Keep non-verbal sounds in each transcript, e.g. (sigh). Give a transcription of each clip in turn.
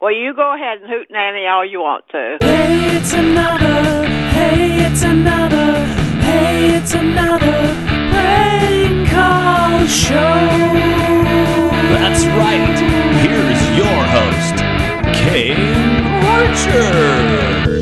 Well, you go ahead and hoot nanny all you want to. Hey, it's another. Hey, it's another. Hey, it's another prank call show. That's right. Here's your host, Kane Archer.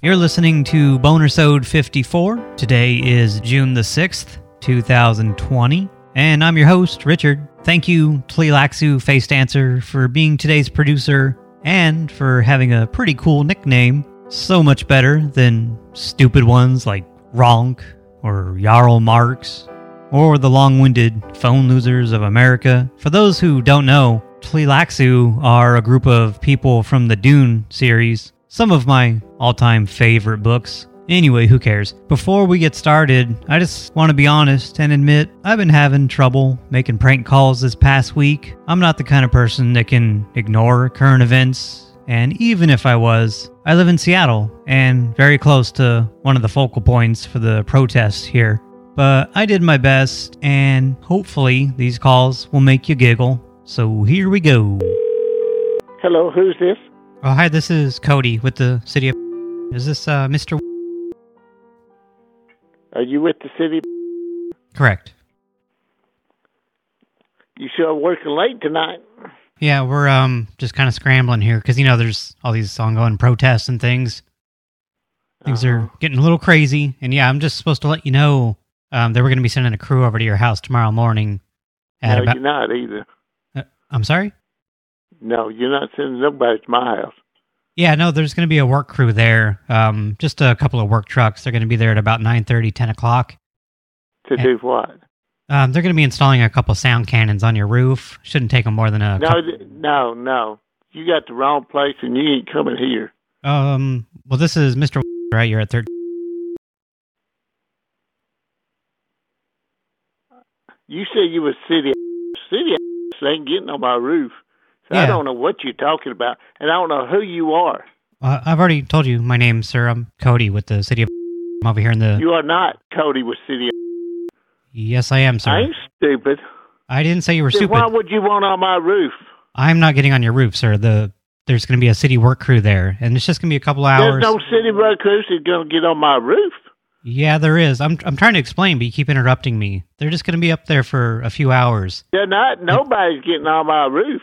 You're listening to Bonersode 54. Today is June the 6th, 2020. And I'm your host, Richard. Thank you, Tleilaxu Face Dancer, for being today's producer and for having a pretty cool nickname. So much better than stupid ones like Ronk or Jarl Marx or the long-winded phone losers of America. For those who don't know, Tleilaxu are a group of people from the Dune series, some of my all-time favorite books. Anyway, who cares? Before we get started, I just want to be honest and admit I've been having trouble making prank calls this past week. I'm not the kind of person that can ignore current events, and even if I was, I live in Seattle and very close to one of the focal points for the protests here. But I did my best, and hopefully these calls will make you giggle. So here we go. Hello, who's this? Oh, hi, this is Cody with the city of. Is this uh, Mr. Are you with the city? Correct. You sure working late tonight? Yeah, we're um just kind of scrambling here because you know there's all these ongoing protests and things. Things Uh-huh. are getting a little crazy, and yeah, I'm just supposed to let you know um, that we're going to be sending a crew over to your house tomorrow morning. At no, about, you're not either. Uh, I'm sorry. No, you're not sending nobody to my house. Yeah, no, there's going to be a work crew there. Um, just a couple of work trucks. They're going to be there at about 9:30, 10 o'clock. To Yeah. do what? Um, they're going to be installing a couple sound cannons on your roof. Shouldn't take them more than a. No, couple, no, no. You got the wrong place and you ain't coming here. um. Well, this is Mr. Right, you're at third. You said you was city. City ain't getting on my roof. So I don't know what you're talking about, and I don't know who you are. Uh, I've already told you my name, sir. I'm Cody with the city of. I'm (laughs) over here in the. You are not Cody with city. of (laughs) yes, I am, sir. I ain't stupid. I didn't say you were Then stupid. why would you want on my roof? I'm not getting on your roof, sir. The there's going to be a city work crew there, and it's just going to be a couple hours. There's no city work crew that's going to get on my roof. Yeah, there is. I'm I'm trying to explain, but you keep interrupting me. They're just going to be up there for a few hours. They're not. Nobody's getting on my roof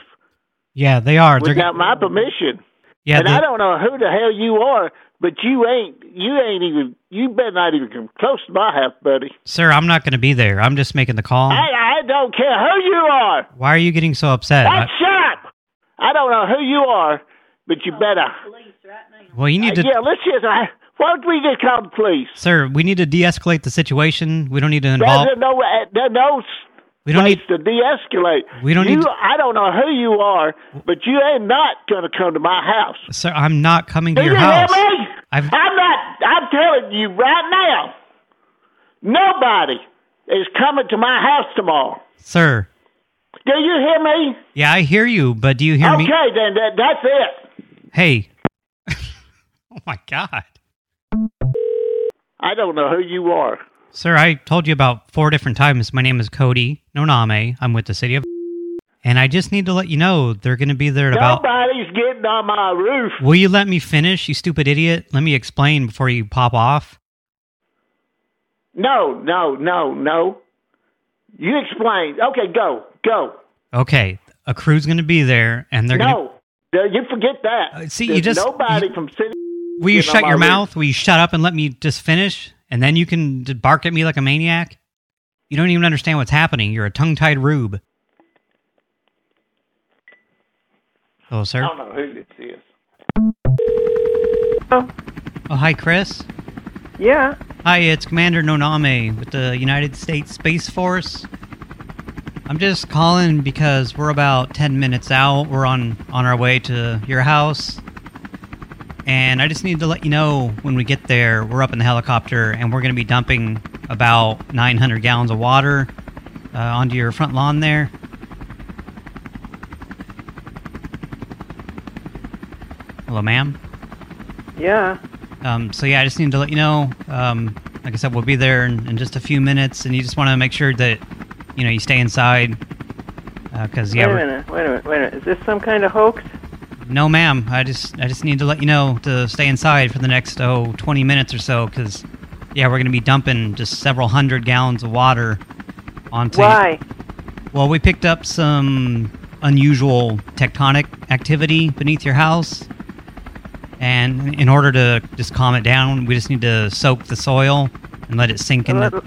Yeah, they are. They're without my permission. yeah, and they- I don't know who the hell you are, but you ain't. You ain't even. You better not even come close to my house, buddy. sir. I'm not going to be there. I'm just making the call. I, I don't care who you are. Why are you getting so upset? That's shut. I don't know who you are, but you better. I- well, you need to, yeah, let's just. I, why don't we just call the police? sir. We need to de-escalate the situation. We don't need to involve. There's no, uh, there's no We don't need. to de-escalate. We don't you, need to- I don't know who you are, but you ain't not going to come to my house. Sir, I'm not coming to Do your you house. hear me? I've- I'm not. I'm telling you right now. Nobody is coming to my house tomorrow. Sir. Do you hear me? Yeah, I hear you, but do you hear okay, me? Okay, then that, that's it. Hey. (laughs) oh my God, I don't know who you are. Sir. I told you about four different times. My name is Cody Noname. I'm with the city of. And I just need to let you know they're going to be there at about. Nobody's getting on my roof. Will you let me finish, you stupid idiot? Let me explain before you pop off. No, no, no, no. You explain. Okay, go, go. Okay, a crew's going to be there, and they're going to. No, you forget that. Uh, see, There's you just- nobody you- from city. Will you shut your roof. mouth? Will you shut up and let me just finish? And then you can bark at me like a maniac? You don't even understand what's happening. You're a tongue-tied rube. Hello, sir? I don't know who this is. Oh. oh, hi, Chris. Yeah. Hi, it's Commander Noname with the United States Space Force. I'm just calling because we're about 10 minutes out. We're on, on our way to your house. And I just need to let you know when we get there, we're up in the helicopter and we're going to be dumping about 900 gallons of water uh, onto your front lawn there. Hello, ma'am. Yeah. Um, so yeah, I just need to let you know. Um, like I said, we'll be there in, in just a few minutes, and you just want to make sure that you know you stay inside. Because Wait yeah, a minute. Wait a minute. Wait a minute. Is this some kind of hoax? No, ma'am. I just I just need to let you know to stay inside for the next oh 20 minutes or so. Because yeah, we're gonna be dumping just several hundred gallons of water onto. Why? Well, we picked up some unusual tectonic activity beneath your house. And in order to just calm it down, we just need to soak the soil and let it sink in. Let, The...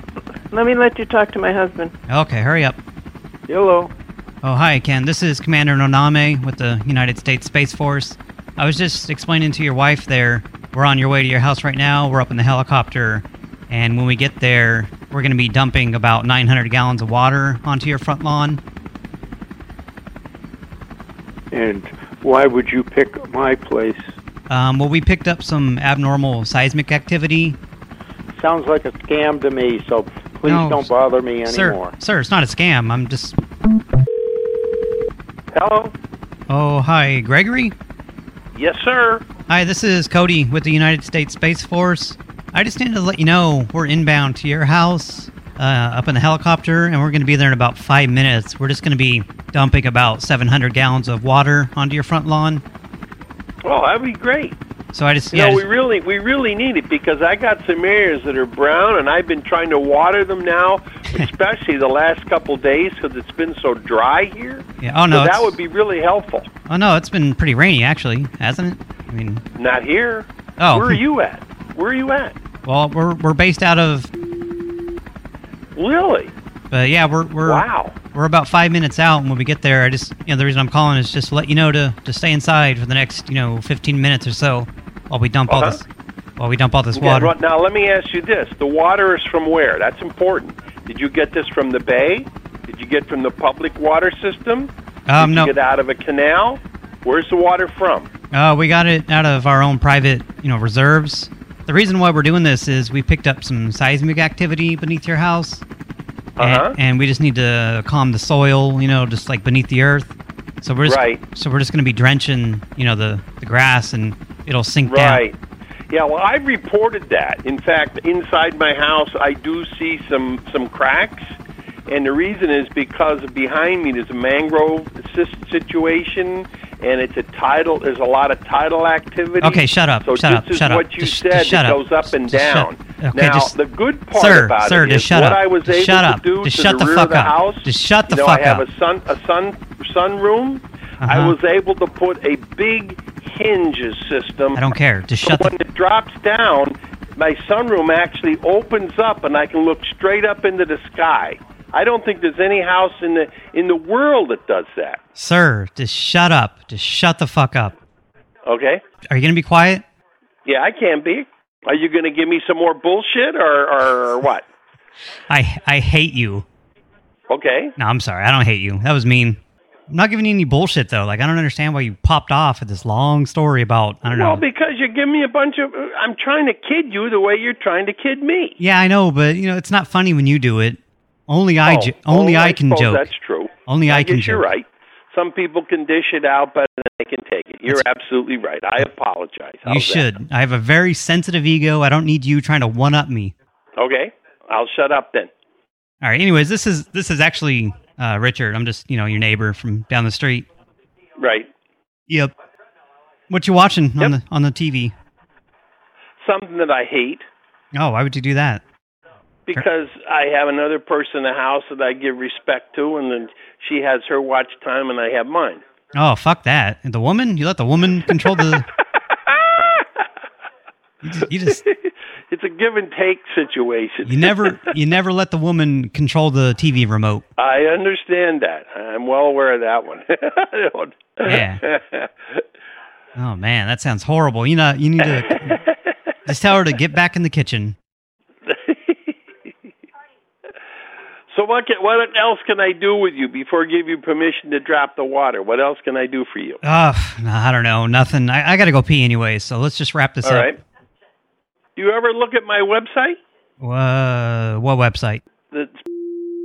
let me let you talk to my husband. Okay, hurry up. Hello. Oh, hi, Ken. This is Commander Noname with the United States Space Force. I was just explaining to your wife there, we're on your way to your house right now. We're up in the helicopter. And when we get there, we're going to be dumping about 900 gallons of water onto your front lawn. And why would you pick my place? Um, well, we picked up some abnormal seismic activity. Sounds like a scam to me, so please No, don't bother me anymore. Sir, sir, it's not a scam. I'm just... Hello? Oh, hi, Gregory? Yes, sir. Hi, this is Cody with the United States Space Force. I just needed to let you know we're inbound to your house uh, up in the helicopter, and we're going to be there in about five minutes. We're just going to be dumping about 700 gallons of water onto your front lawn. Oh, that'd be great. So I just... You Yeah, know, we really, we really need it because I got some areas that are brown, and I've been trying to water them now, (laughs) especially the last couple days because it's been so dry here. yeah, oh, no, so that would be really helpful. Oh, no, it's been pretty rainy, actually, hasn't it? I mean... Not here. Oh. Where are (laughs) you at? Where are you at? Well, we're, we're based out of... Really? But yeah, we're... we're Wow. We're about five minutes out, and when we get there, I just, you know, the reason I'm calling is just to let you know to, to stay inside for the next, you know, 15 minutes or so while we dump all Uh-huh. this, while we dump all this water. now let me ask you this: the water is from where? That's important. Did you get this from the bay? Did you get from the public water system? Um, Did no. you get out of a canal? Where's the water from? Uh, we got it out of our own private, you know, reserves. The reason why we're doing this is we picked up some seismic activity beneath your house, Uh-huh. and, and we just need to calm the soil, you know, just like beneath the earth. So we're just, Right. So we're just going to be drenching, you know, the the grass, and it'll sink down. Right. Yeah, well, I've reported that. In fact, inside my house, I do see some some cracks, and the reason is because behind me there's a mangrove si- situation, and it's a tidal. There's a lot of tidal activity. Okay, shut up, So shut this up, is shut up. what you Just- said. just it goes up and down. okay, now, just- the good part Sir, about sir, it is shut what up. I was Just able shut to up. do Just to shut the, the fuck the up. house. Just shut the you know, fuck I have up. a sun a sun sunroom. I Uh-huh. was able to put a big hinges system I don't care. Just so shut when the. it drops down, my sunroom actually opens up, and I can look straight up into the sky. I don't think there's any house in the in the world that does that. Sir, just shut up. Just shut the fuck up. Okay? Are you going to be quiet? Yeah, I can be. Are you going to give me some more bullshit, or, or, or what? (laughs) I I hate you. Okay. No, I'm sorry. I don't hate you. That was mean. I'm not giving you any bullshit though. Like I don't understand why you popped off at this long story about I don't know. Well, because you give me a bunch of. I'm trying to kid you the way you're trying to kid me. yeah, I know, but you know it's not funny when you do it. Only I Oh, jo- only oh, I can suppose joke. That's true. Only I, can guess joke. You're right. Some people can dish it out better than they can take it. You're absolutely right. I apologize. You How's that? should. I have a very sensitive ego. I don't need you trying to one up me. Okay. I'll shut up then. All right. Anyways, this is this is actually uh, Richard. I'm just you know your neighbor from down the street. Right. Yep. What you watching on the on the TV? Something that I hate Oh, why would you do that? Because I have another person in the house that I give respect to, and then she has her watch time, and I have mine. Oh, fuck that. And the woman? You let the woman control the. (laughs) You just, you just it's a give and take situation. you never you never let the woman control the TV remote. I understand that. I'm well aware of that one. (laughs) Yeah. (laughs) Oh man, that sounds horrible. You know, you need to just tell her to get back in the kitchen. So what can, what else can I do with you before I give you permission to drop the water? What else can I do for you? Uh, I don't know, nothing. I, I got to go pee anyway, so let's just wrap this All up. right. Do you ever look at my website? Uh, what website? The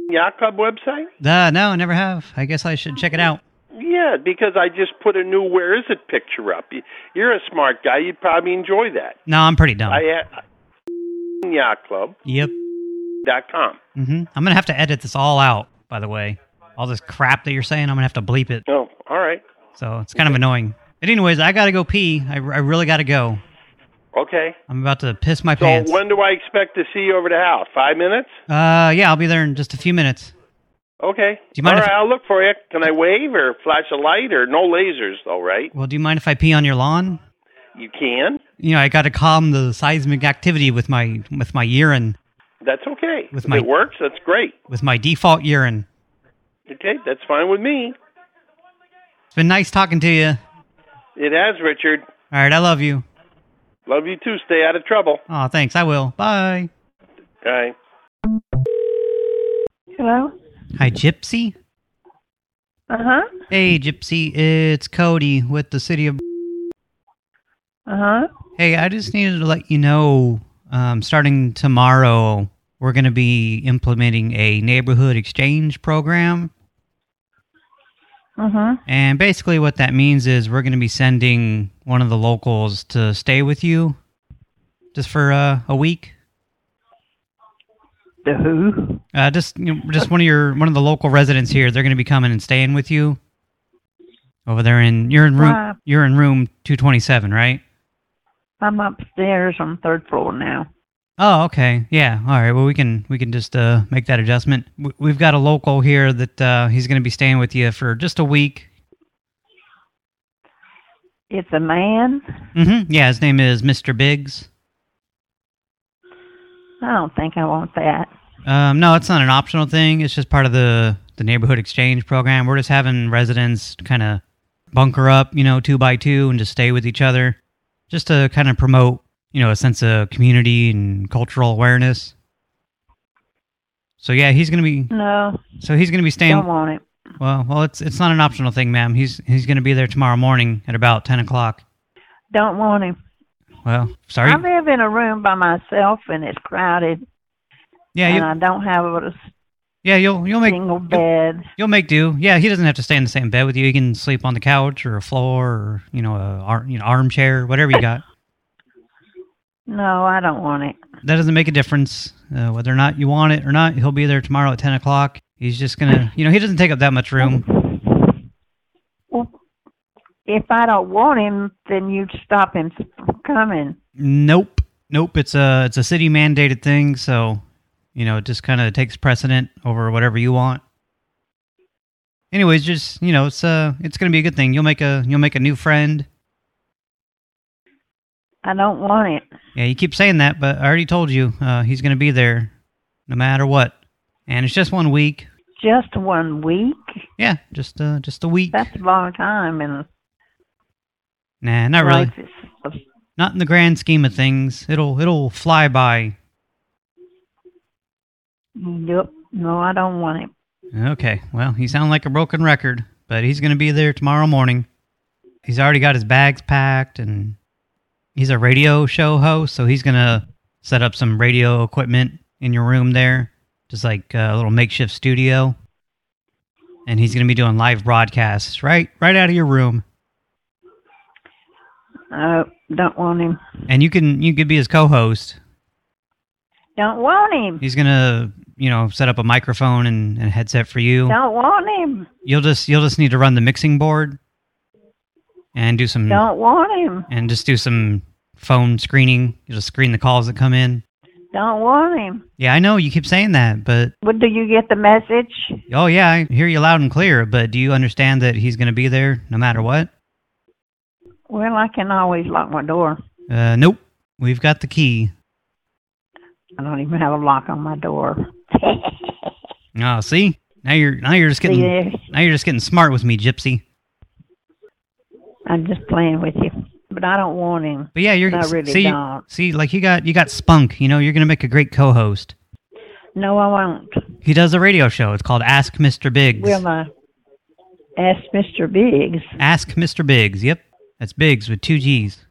Yacht Club website? Uh, no, I never have. I guess I should check it out. Yeah, because I just put a new "Where is it" picture up. You- You're a smart guy. You'd probably enjoy that. No, I'm pretty dumb. I uh, Yacht Club yep. dot com. Hmm I'm gonna have to edit this all out. By the way. all this crap that you're saying. I'm gonna have to bleep it. Oh, all right. So it's kind of annoying. But anyways, I gotta go pee. I, I really gotta go. Okay. I'm about to piss my So pants. when do I expect to see you over the house? Five minutes? Uh, yeah, I'll be there in just a few minutes. Okay. Do you mind All right, I'll look for you. Can I wave or flash a light or no lasers though, right? Well, do you mind if I pee on your lawn? You can. You know, I got to calm the seismic activity with my with my urine, That's okay. With if my- it works, that's great. with my default urine. Okay, that's fine with me. It's been nice talking to you. It has, Richard. All right, I love you. Love you too. Stay out of trouble. Oh, thanks. I will. Bye. Bye. Hello? Hi, Gypsy. Uh-huh. Hey, Gypsy. It's Cody with the city of. Uh-huh. Hey, I just needed to let you know, um, starting tomorrow, we're going to be implementing a neighborhood exchange program. Uh-huh. And basically what that means is we're going to be sending one of the locals to stay with you just for uh, a week. The who? Uh, just you know, just one of your one of the local residents here. They're going to be coming and staying with you over there in you're in room Wow. you're in room 227, right? I'm upstairs on the third floor now. Oh, okay. Yeah. All right. Well, we can we can just uh, make that adjustment. We've got a local here that uh, he's going to be staying with you for just a week. It's a man? Mm-hmm. Yeah. His name is Mr. Biggs. I don't think I want that. Um, no, it's not an optional thing. It's just part of the the neighborhood exchange program. We're just having residents kind of bunker up, you know, two by two, and just stay with each other, just to kind of promote, you know, a sense of community and cultural awareness. So yeah, he's gonna be. No, So he's gonna be staying. don't want it. Well, well, it's it's not an optional thing, ma'am. He's he's gonna be there tomorrow morning at about ten o'clock. Don't want him. Well, sorry. I live in a room by myself and it's crowded Yeah, and you, I don't have a yeah, you'll you'll make single bed. You'll make do. Yeah, he doesn't have to stay in the same bed with you. He can sleep on the couch or a floor or you know a ar- you know armchair, whatever you got. No, I don't want it. that doesn't make a difference uh, whether or not you want it or not. He'll be there tomorrow at ten o'clock. He's just gonna, you know, he doesn't take up that much room. Well, if I don't want him, then you'd stop him from coming. Nope, nope. It's a it's a city mandated thing, so you know it just kind of takes precedent over whatever you want. Anyways, just you know, it's uh, it's gonna be a good thing. You'll make a you'll make a new friend. I don't want it. Yeah, you keep saying that, but I already told you uh, he's going to be there no matter what. And it's just one week. Just one week? Yeah, just uh, just a week. That's a long time and Nah, not really. is Not in the grand scheme of things. It'll it'll fly by. Yep. No, I don't want him. Okay, well, he sound like a broken record, but he's going to be there tomorrow morning. He's already got his bags packed, and he's a radio show host, so he's going to set up some radio equipment in your room there, just like a little makeshift studio. And he's going to be doing live broadcasts right right out of your room. I don't want him. And you can you could be his co-host. Don't want him. He's going to, you know, set up a microphone and, and headset for you. Don't want him. You'll just you'll just need to run the mixing board and do some Don't want him. and just do some phone screening. You'll just screen the calls that come in. Don't want him. Yeah, I know you keep saying that, but What do you get the message? oh yeah, I hear you loud and clear. But do you understand that he's going to be there no matter what? Well, I can always lock my door. Uh, nope. We've got the key. I don't even have a lock on my door. (laughs) Oh, see, now you're now you're just getting now you're just getting smart with me, Gypsy. I'm just playing with you. But I don't want him. But yeah, you're I really see don't. see like you got you got spunk. You know, you're going to make a great co-host. No, I won't. He does a radio show. It's called Ask Mr. Biggs. Will I ask Mr. Biggs? Ask Mr. Biggs. Yep, that's Biggs with two G's.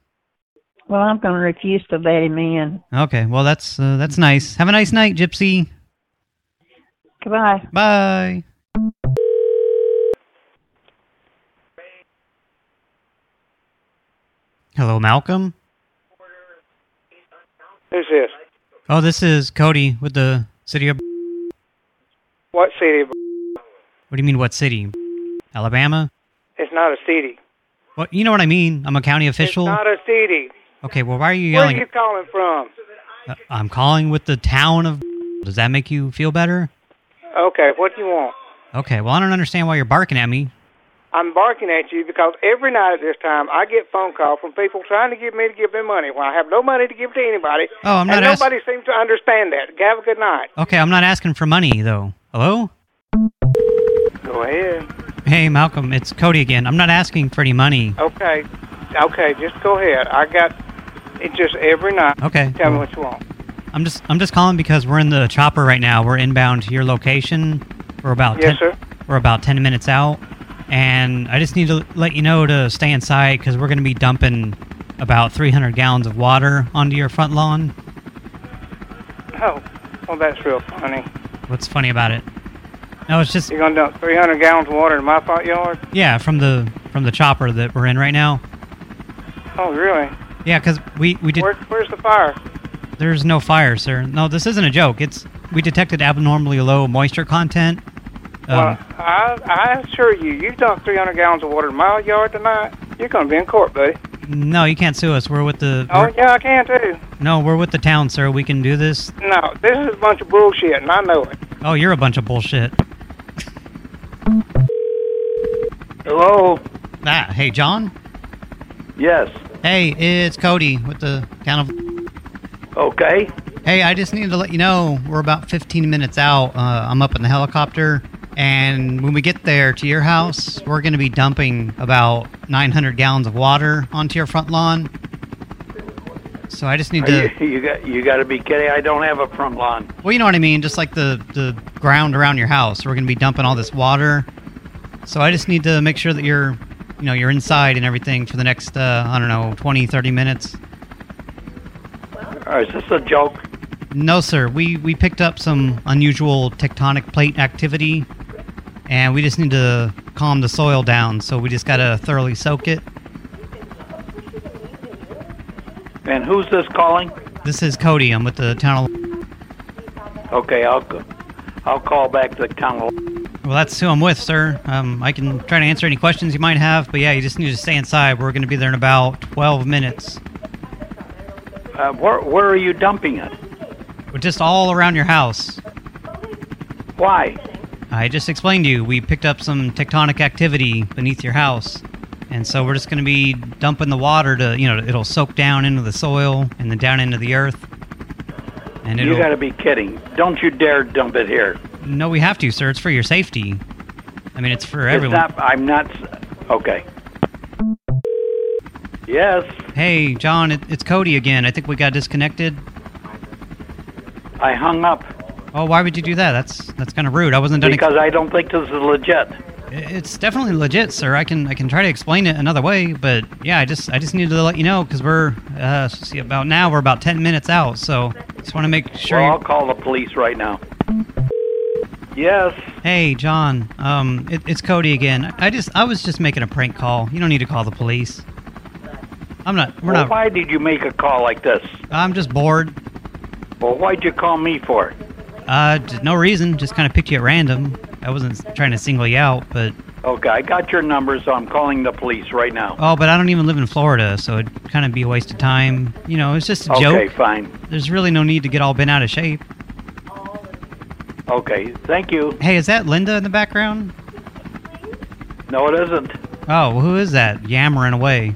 Well, I'm going to refuse to let him in. Okay, well that's uh, that's nice. Have a nice night, Gypsy. Goodbye. Bye. Hello, Malcolm. Who's this? Oh, this is Cody with the city of What city? of... What do you mean, what city? Alabama? It's not a city. Well, you know what I mean. I'm a county official. It's not a city. Okay, well, why are you yelling? Where are you calling from? Uh, I'm calling with the town of... Does that make you feel better? Okay, what do you want? Okay, well, I don't understand why you're barking at me. I'm barking at you because every night at this time I get phone calls from people trying to get me to give them money when I have no money to give to anybody. Oh, I'm not nobody seems to understand that. Have a good night. Okay, I'm not asking for money, though. Hello? Go ahead. Hey, Malcolm, it's Cody again. I'm not asking for any money. Okay. Okay, just go ahead. I got it's just every night. Okay. Tell me what you want. I'm just I'm just calling because we're in the chopper right now. We're inbound to your location. We're about Yes, 10, sir. We're about 10 minutes out, and I just need to let you know to stay inside because we're going to be dumping about 300 gallons of water onto your front lawn. Oh, well, that's real funny. What's funny about it? No, it's just You're gonna dump 300 gallons of water in my front yard? yeah from the from the chopper that we're in right now. Oh, really? Yeah, because we we did. Where, where's the fire? There's no fire, sir. No, this isn't a joke. It's we detected abnormally low moisture content. Um, well, I, I assure you, you dump 300 gallons of water in my yard tonight, you're gonna be in court, buddy. no, you can't sue us. We're with the. Oh, we're- yeah, I can too. No, we're with the town, sir. We can do this. No, this is a bunch of bullshit, and I know it. Oh, you're a bunch of bullshit. Hello? Ah, hey, John? Yes. Hey, it's Cody with the town of... Okay. Hey, I just needed to let you know we're about 15 minutes out. Uh, I'm up in the helicopter, and when we get there to your house, we're going to be dumping about 900 gallons of water onto your front lawn. So I just need to... You, (laughs) you got you got to be kidding. I don't have a front lawn. Well, you know what I mean, just like the, the ground around your house. We're going to be dumping all this water. So I just need to make sure that you're, you know, you're inside and everything for the next, uh, I don't know, 20, 30 minutes. Uh, is this a joke? No, sir. We, we picked up some unusual tectonic plate activity, and we just need to calm the soil down, so we just got to thoroughly soak it. And who's this calling? This is Cody. I'm with the town of... Okay, I'll I'll call back to the town. Well, that's who I'm with, sir. Um, I can try to answer any questions you might have, but yeah, you just need to stay inside. We're going to be there in about 12 minutes. Uh, where where are you dumping it? Just all around your house. Why? I just explained to you. We picked up some tectonic activity beneath your house. And so we're just going to be dumping the water to, you know, it'll soak down into the soil and then down into the earth. And. You got to be kidding! Don't you dare dump it here. No, we have to, sir. It's for your safety. I mean, it's for everyone. Not. I'm not. Okay. Yes, Hey, John, it, it's Cody again. I think we got disconnected. I hung up Oh, why would you do that? That's that's kind of rude. I wasn't done. because I don't think this is legit. It's definitely legit, sir. I can I can try to explain it another way, but yeah, I just I just needed to let you know because we're uh, see about now we're about ten minutes out, so just want to make sure. well, I'll call the police right now. Yes. Hey, John. Um, it, it's Cody again. I just I was just making a prank call. You don't need to call the police. I'm not. We're well, not. why did you make a call like this? I'm just bored. Well, why'd you call me for? Uh, just no reason. Just kind of picked you at random. I wasn't trying to single you out, but Okay, I got your number, so I'm calling the police right now. oh, but I don't even live in Florida, so it'd kind of be a waste of time. You know, it's just a okay, joke. fine. There's really no need to get all bent out of shape. Okay, thank you. Hey, is that Linda in the background? No, it isn't. Oh, well, who is that yammering away?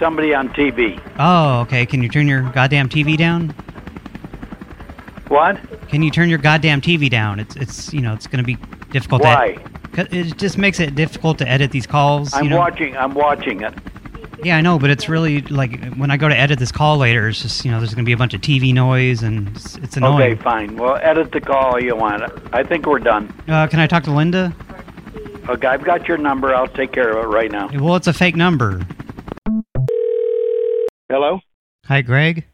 Somebody on TV. Oh, okay. Can you turn your goddamn TV down? What? Can you turn your goddamn TV down? It's it's you know it's going to be difficult. Why? To, it just makes it difficult to edit these calls. I'm you know? watching. I'm watching it. Yeah, I know, but it's really like when I go to edit this call later, it's just you know there's going to be a bunch of TV noise and it's, it's annoying. Okay, fine. Well, edit the call you want. I think we're done. Uh, can I talk to Linda? Okay, I've got your number. I'll take care of it right now. Well, it's a fake number. Hello? Hi, Greg.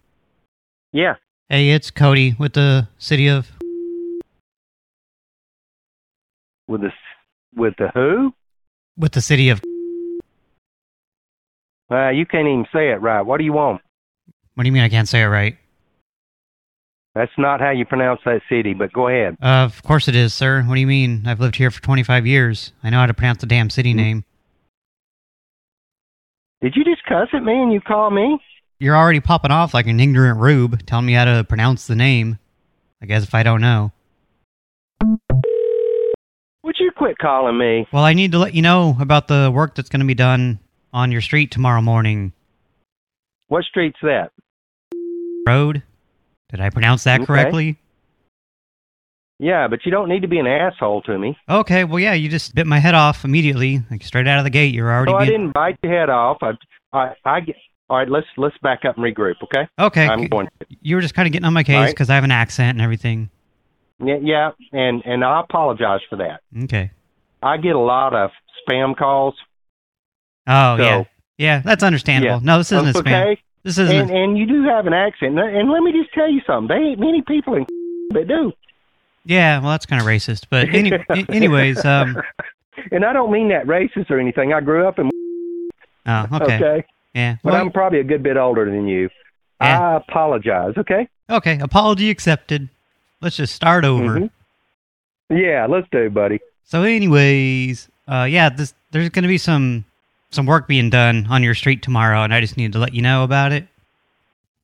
Yeah. Hey, it's Cody with the city of. With the with the who? With the city of. Uh, you can't even say it right. What do you want? What do you mean I can't say it right? That's not how you pronounce that city, but go ahead. Uh, of course it is, sir. What do you mean? I've lived here for 25 years. I know how to pronounce the damn city name. Did you just cuss at me and you call me? You're already popping off like an ignorant rube, telling me how to pronounce the name. I guess if I don't know. Would you quit calling me? Well, I need to let you know about the work that's going to be done on your street tomorrow morning. What street's that? Road? Did I pronounce that Okay. correctly? Yeah, but you don't need to be an asshole to me. Okay, well, yeah, you just bit my head off immediately, like straight out of the gate. You're already I didn't bite your head off. I, I, I get. All right, let's let's back up and regroup, okay? Okay, I'm going. you were just kind of getting on my case Right. because I have an accent and everything. Yeah, yeah, and and I apologize for that. Okay. I get a lot of spam calls. Oh, So- yeah. Yeah, that's understandable. Yeah. No, this isn't That's a spam. okay. This isn't... And and you do have an accent, and, and let me just tell you something. They ain't many people in (laughs) that do. Yeah, well, that's kind of racist. But (laughs) any, anyways, um, (laughs) and I don't mean that racist or anything. I grew up in. oh, okay. Okay. Yeah. But Well, I'm probably a good bit older than you. Yeah. I apologize. Okay. okay, apology accepted. Let's just start over. Mhm. Yeah, let's do, buddy. So, anyways, uh, yeah, this there's going to be some some work being done on your street tomorrow, and I just needed to let you know about it.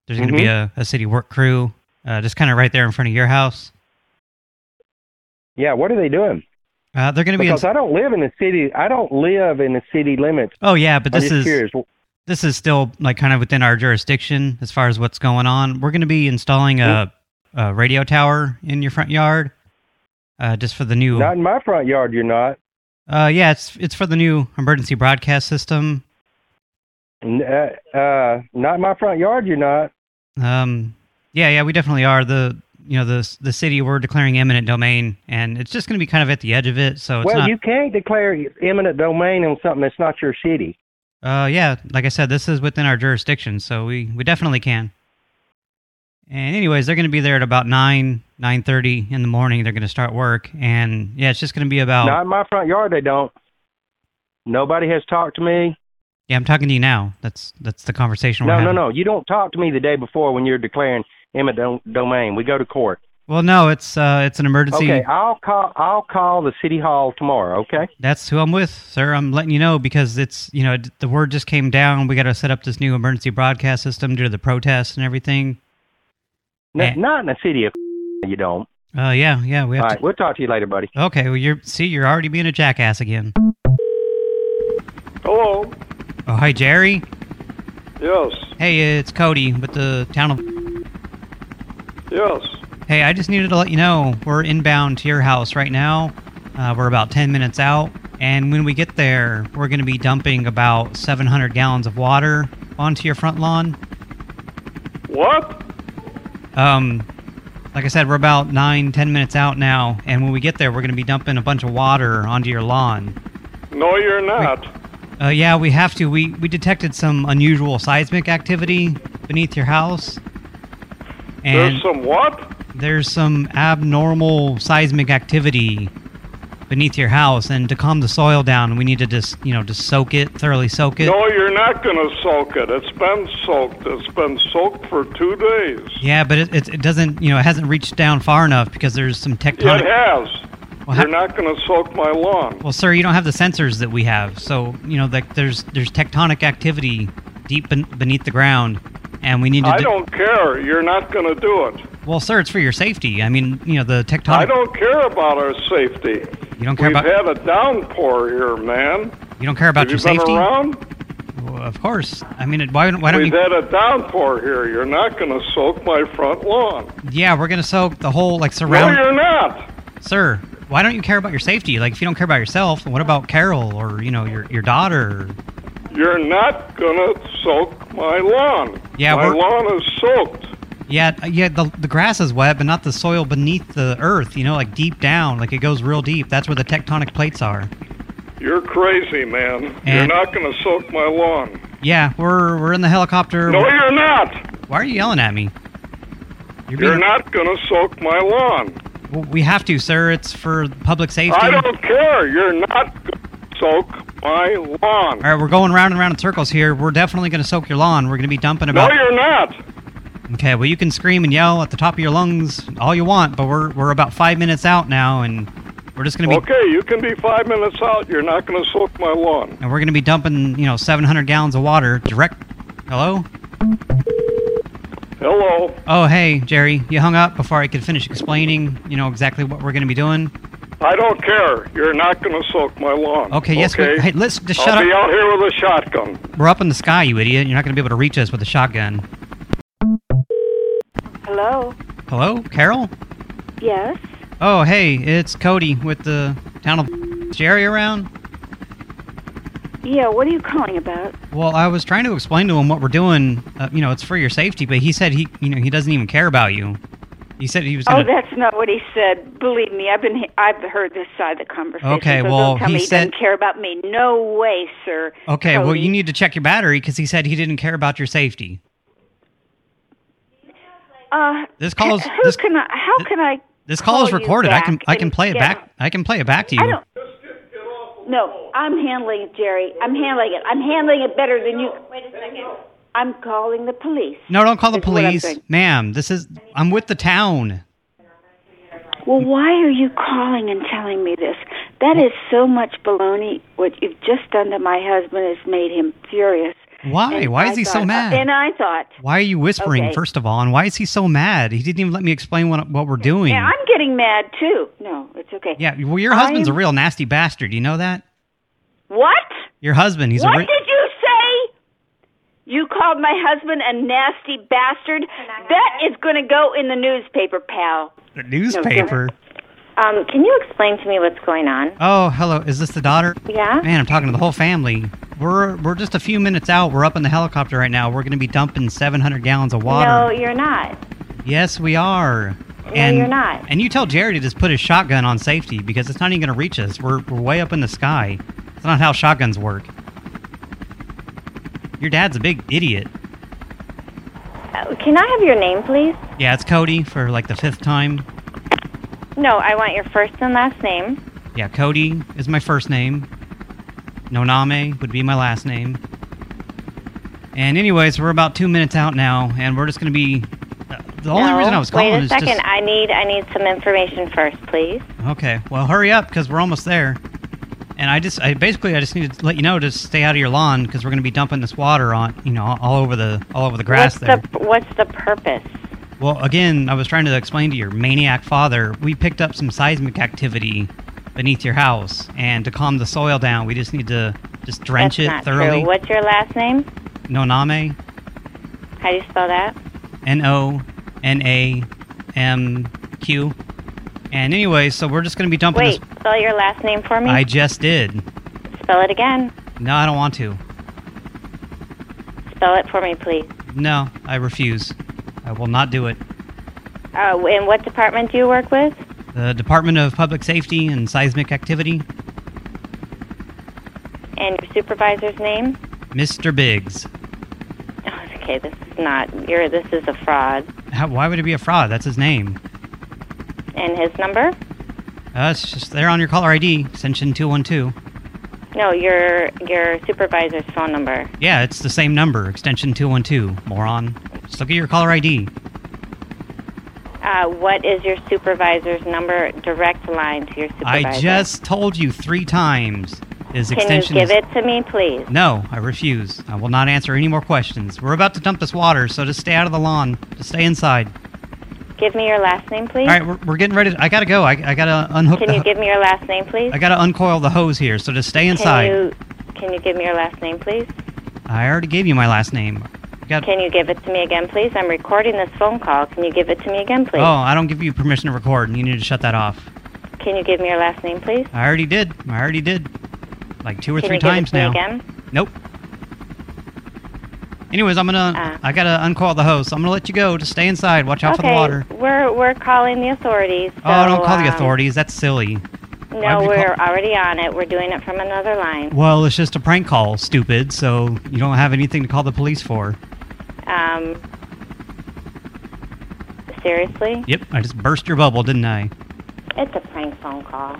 There's going to be Mhm. a, a city work crew, uh, just kind of right there in front of your house. Yeah, what are they doing? Uh, they're going to be. Because I don't live in the city. I don't live in the city limits. oh yeah, but this is curious. this is still like kind of within our jurisdiction as far as what's going on. We're going to be installing a, a radio tower in your front yard, uh, just for the new. Not in my front yard. You're not. Uh, yeah, it's it's for the new emergency broadcast system. N- Uh, uh, not in my front yard. You're not. Um, yeah, yeah, we definitely are. The you know the the city we're declaring eminent domain, and it's just going to be kind of at the edge of it. So it's well, not. you can't declare eminent domain on something that's not your city. Uh, yeah, like I said, this is within our jurisdiction, so we we definitely can. And anyways, they're going to be there at about nine nine thirty in the morning. They're going to start work, and yeah, it's just going to be about. Not in my front yard. They don't. Nobody has talked to me. yeah, I'm talking to you now. That's that's the conversation we're No, no, no. You don't talk to me the day before when you're declaring eminent dom- domain. We go to court. Well, no, it's uh, it's an emergency. Okay, I'll call. I'll call the city hall tomorrow. Okay. That's who I'm with, sir. I'm letting you know because it's, you know, the word just came down. We got to set up this new emergency broadcast system due to the protests and everything. No, Eh. Not in the city of. (laughs) You don't. Uh, yeah, yeah, we have All to. right, we'll talk to you later, buddy. Okay, well, you're, see, you're already being a jackass again. Hello. Oh, hi, Jerry. Yes. Hey, it's Cody with the town of... Yes. Hey, I just needed to let you know we're inbound to your house right now. Uh, we're about 10 minutes out. And when we get there, we're going to be dumping about 700 gallons of water onto your front lawn. What? Um, like I said, we're about nine, ten minutes out now, and when we get there, we're going to be dumping a bunch of water onto your lawn. No, you're not. Uh, yeah, we have to. We we detected some unusual seismic activity beneath your house, and There's some what? there's some abnormal seismic activity beneath your house. And to calm the soil down, we need to just you know just soak it, thoroughly soak it. No, you're not going to soak it. It's been soaked. It's been soaked for two days. Yeah, but it, it it doesn't you know it hasn't reached down far enough because there's some tectonic... It has. Well, You're not going to soak my lawn. Well, sir, you don't have the sensors that we have, so you know like there's there's tectonic activity deep ben- beneath the ground, and we need to. I do- don't care. You're not going to do it. Well, sir, it's for your safety. I mean, you know the technology. I don't care about our safety. You don't care We've about. had a downpour here, man. You don't care about Have your you been safety. around? Well, of course. I mean, why don't why don't We've you? had a downpour here. You're not going to soak my front lawn. Yeah, we're gonna soak the whole like surround... No, you're not. Sir, why don't you care about your safety? Like, if you don't care about yourself, what about Carol or you know your your daughter? You're not going to soak my lawn. Yeah, my lawn is soaked. Yeah, yeah. The the grass is wet, but not the soil beneath the earth. You know, like deep down, like it goes real deep. That's where the tectonic plates are. You're crazy, man. you're not going to soak my lawn. Yeah, we're we're in the helicopter. No, you're not. Why are you yelling at me? You're You're being- not going to soak my lawn. Well, we have to, sir. It's for public safety. I don't care. You're not soak my lawn. All right, we're going round and round in circles here. We're definitely going to soak your lawn. We're going to be dumping about... No, you're not. Okay, well, you can scream and yell at the top of your lungs all you want, but we're we're about five minutes out now, and we're just going to be Okay, you can be five minutes out. You're not going to soak my lawn. and we're going to be dumping you know 700 gallons of water direct. Hello. Hello. Oh, hey, Jerry. You hung up before I could finish explaining, you know, exactly what we're going to be doing. I don't care. You're not going to soak my lawn. Okay, yes, we- hey, let's just I'll shut be out here with a shotgun. We're up in the sky, you idiot. You're not going to be able to reach us with a shotgun. Hello? Hello, Carol? Yes? Oh, hey, it's Cody with the town of Jerry around. Yeah, what are you calling about? Well, I was trying to explain to him what we're doing. Uh, you know, it's for your safety, but he said he, you know, he doesn't even care about you. He said he was Oh, that's not what he said. Believe me, I've been I've heard this side of the conversation. Okay, so well, he me said- doesn't care about me. No way, sir. Okay, well, you need to check your battery because he said he didn't care about your safety. Uh, This call is- Who this- can I? How can I? This call is call you recorded. I can I can play it back. I can play it back to you. I don't. No, I'm handling it, Jerry. I'm handling it. I'm handling it better than you. Wait a second. I'm calling the police. No, don't call the what police, ma'am. This is I'm with the town. Well, why are you calling and telling me this? That is so much baloney. What you've just done to my husband has made him furious. Why? And Why I is he so uh, mad? And I thought, Why are you whispering, Okay. first of all? And why is he so mad? He didn't even let me explain what what we're doing. yeah, I'm getting mad too. No, it's okay. Yeah, well, your husband's I'm- a real nasty bastard. You know that? What? Your husband, he's what a re- did you say? You called my husband a nasty bastard? That is going to go in the newspaper, pal. The newspaper. Um, can you explain to me what's going on? Oh, hello. Is this the daughter? Yeah? Man, I'm talking to the whole family. We're we're just a few minutes out. We're up in the helicopter right now. We're going to be dumping 700 gallons of water. No, you're not. Yes, we are. No, and, you're not. And you tell Jerry to just put his shotgun on safety because it's not even going to reach us. We're, we're way up in the sky. It's not how shotguns work. Your dad's a big idiot. Uh, can I have your name, please? Yeah, it's Cody for like the fifth time. No, I want your first and last name. Yeah, Cody is my first name. Noname would be my last name. And anyways, we're about two minutes out now, and we're just going to be... uh, The only no, reason I was calling wait a second. just... I need I need some information first, please. Okay, well, hurry up, because we're almost there. And I just, I basically, I just need to let you know to stay out of your lawn, because we're going to be dumping this water on, you know, all over the, all over the grass what's there. the what's the purpose? Well, again, I was trying to explain to your maniac father, we picked up some seismic activity beneath your house, and to calm the soil down, we just need to just drench That's it not thoroughly. true. What's your last name? Noname, How do you spell that? N-O-N-A-M-Q. And anyway, so we're just going to be dumping Wait, spell your last name for me. I just did. Spell it again. No, I don't want to. Spell it for me, please. No, I refuse. I will not do it. Uh, and what department do you work with? The Department of Public Safety and Seismic Activity, And your supervisor's name? Mr. Biggs. Oh, okay, this is not. You're. This is a fraud. How, why would it be a fraud? That's his name. And his number? Uh, it's just there on your caller ID, extension 212. No, your your supervisor's phone number. Yeah, it's the same number, extension 212, moron. Just look at your caller ID. Uh, what is your supervisor's number? Direct line to your supervisor. I just told you three times. His Can you extension give it to me, please? No, I refuse. I will not answer any more questions. We're about to dump this water, so just stay out of the lawn. Just stay inside. Give me your last name, please. All right, we're, we're getting ready. To, I gotta go. I, I gotta unhook Can you give me your last name, please? I gotta uncoil the hose here, so just stay inside. Can you can you give me your last name, please? I already gave you my last name. Got, Can you give it to me again, please? I'm recording this phone call. Can you give it to me again, please? oh, I don't give you permission to record, and you need to shut that off. Can you give me your last name, please? I already did. I already did. Like two or Can three you give it times to me now. again? Nope. Anyways, I'm gonna. Uh. I gotta uncall the host. I'm gonna let you go. Just stay inside. Watch out okay, for the water. we're we're calling the authorities. oh, don't so, call the um, authorities. That's silly. No, we're already on it. We're doing it from another line. Well, it's just a prank call, stupid. So you don't have anything to call the police for. Um, seriously? Yep, I just burst your bubble, didn't I? It's a prank phone call.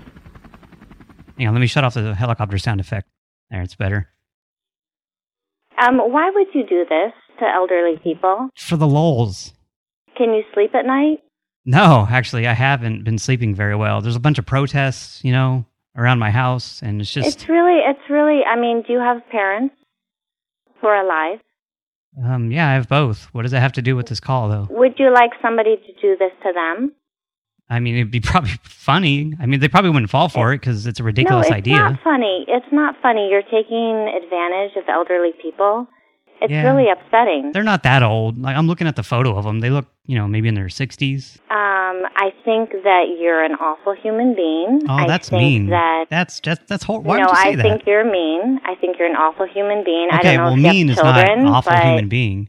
Hang on, let me shut off the helicopter sound effect. There, it's better. Um, why would you do this? to elderly people? For the lulz. Can you sleep at night? No, actually, I haven't been sleeping very well. There's a bunch of protests, you know, around my house, and it's just, It's really, it's really. I mean, do you have parents who are alive? um, yeah, I have both. What does that have to do with this call, though? Would you like somebody to do this to them? I mean, it'd be (laughs) probably funny. I mean, they probably wouldn't fall for it because it's a ridiculous no, it's idea. not funny. It's not funny. You're taking advantage of elderly people. It's Yeah. really upsetting. They're not that old. Like I'm looking at the photo of them. They look, you know, maybe in their 60s. Um, I think that you're an awful human being. Oh, I that's think mean. That That's just that's horrible. Why no, would you say I that? think you're mean. I think you're an awful human being. I okay, don't know well, mean is not an awful human being.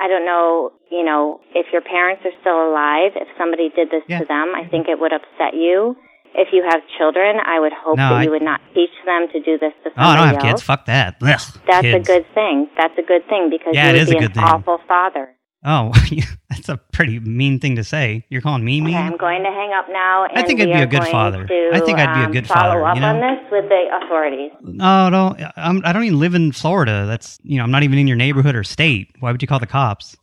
I don't know. You know, if your parents are still alive, if somebody did this to them, I think it would upset you. If you have children, I would hope No, that I- you would not teach them to do this to somebody else. Oh, I don't have else. kids. Fuck that. Ugh, That's kids. a good thing. That's a good thing because Yeah, you it would be good an thing. awful father. Oh, (laughs) that's a pretty mean thing to say. You're calling me mean? Okay, I'm going to hang up now. And I think I'd be a good father. To, I think I'd be a um, good follow father, up you know? on this with the authorities. No, no. I'm, I don't even live in Florida. That's you know, I'm not even in your neighborhood or state. Why would you call the cops?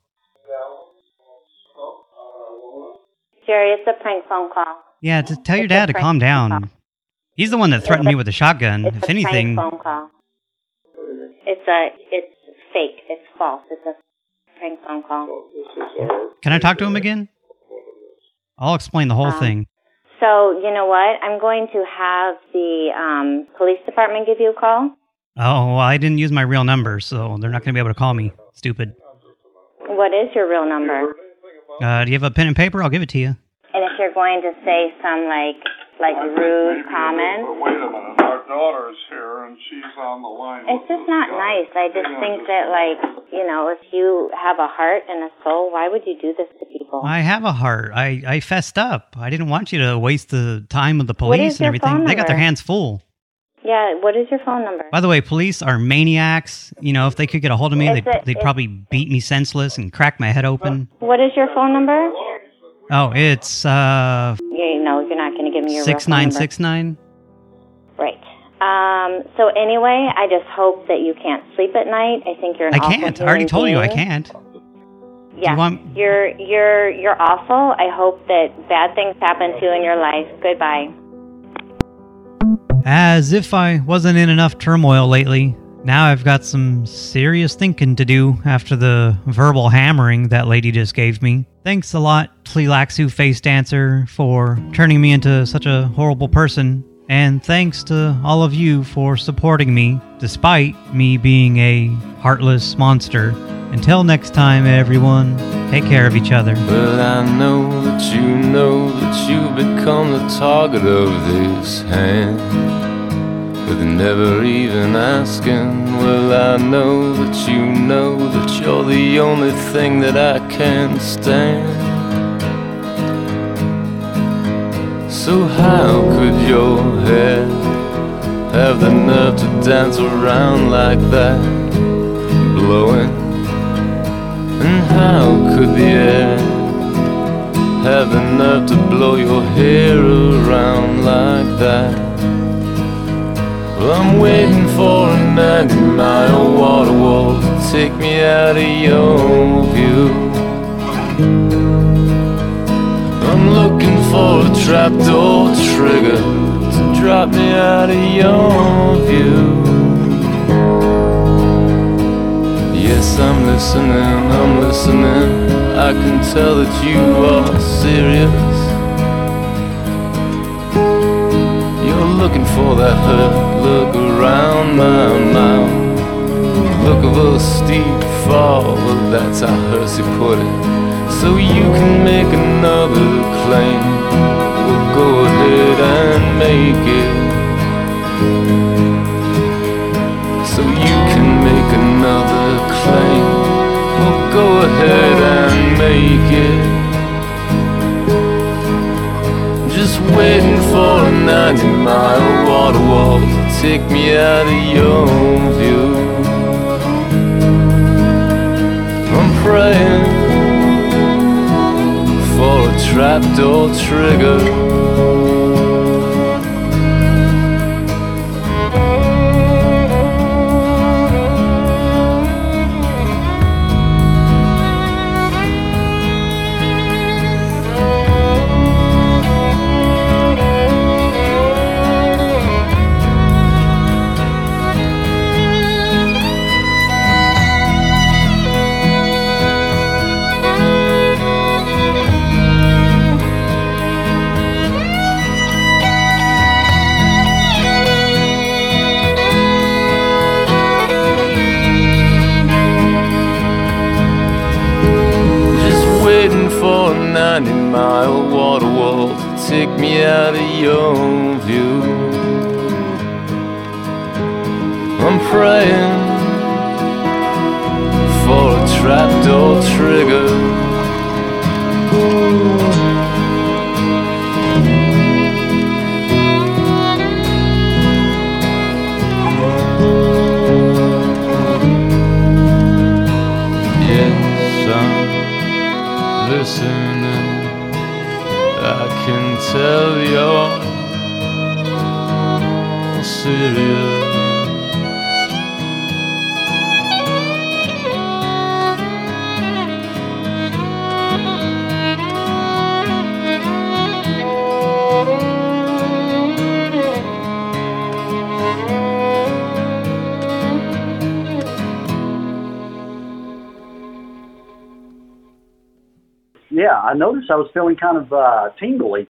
Jerry, it's a prank phone call. Yeah, just tell your It's a dad to calm down. He's the one that threatened me with a shotgun. It's If a anything, prank phone call. It's a, it's fake. It's false. It's a prank phone call. can I talk to him again? I'll explain the whole Um, thing. So you know what? I'm going to have the um, police department give you a call. Oh, well, I didn't use my real number, so they're not going to be able to call me. Stupid. What is your real number? Uh, do you have a pen and paper? I'll give it to you. And if you're going to say some like like rude comments, Wait a minute, our daughter's here and she's on the line. it's just not nice. I just think that like you know, if you have a heart and a soul, why would you do this to people? I have a heart. I, I fessed up. I didn't want you to waste the time of the police and everything. They got their hands full. Yeah. What is your phone number? By the way, police are maniacs. You know, if they could get a hold of me, they'd, they'd probably beat me senseless and crack my head open. What is your phone number? Oh, it's uh You know, you're not going to give me your real six nine number. six. Right. Um, so anyway, I just hope that you can't sleep at night. I think you're an I can't. I already told you I can't. Yeah, you want- you're you're you're awful. I hope that bad things happen to you in your life. Goodbye. As if I wasn't in enough turmoil lately, now I've got some serious thinking to do after the verbal hammering that lady just gave me. Thanks a lot, Tleilaxu Face Dancer, for turning me into such a horrible person. And thanks to all of you for supporting me, despite me being a heartless monster. Until next time, everyone, take care of each other. Well, I know that you know that you become the target of this hand. With never even asking. Well, I know that you know that you're the only thing that I can stand. So, how could your head have the nerve to dance around like that? Blowing. And how could the air have the nerve to blow your hair around like that? I'm waiting for a 90 mile water wall to take me out of your view. I'm looking for a trapdoor trigger to drop me out of your view. Yes, I'm listening, I'm listening. I can tell that you are serious. You're looking for that hurt look around my mouth. Look of a steep fall, well, that's how Hersey put it. So you can make another claim. Well, go ahead and make it. So you can make another claim. Well, go ahead and make it. Just waiting for a 90 mile water wall take me out of your view. I'm praying for a trapdoor trigger. 90 mile water wall to take me out of your view. I'm praying for a trapdoor trigger. Listening. I you're serious. Yeah, I noticed I was feeling kind of uh, tingly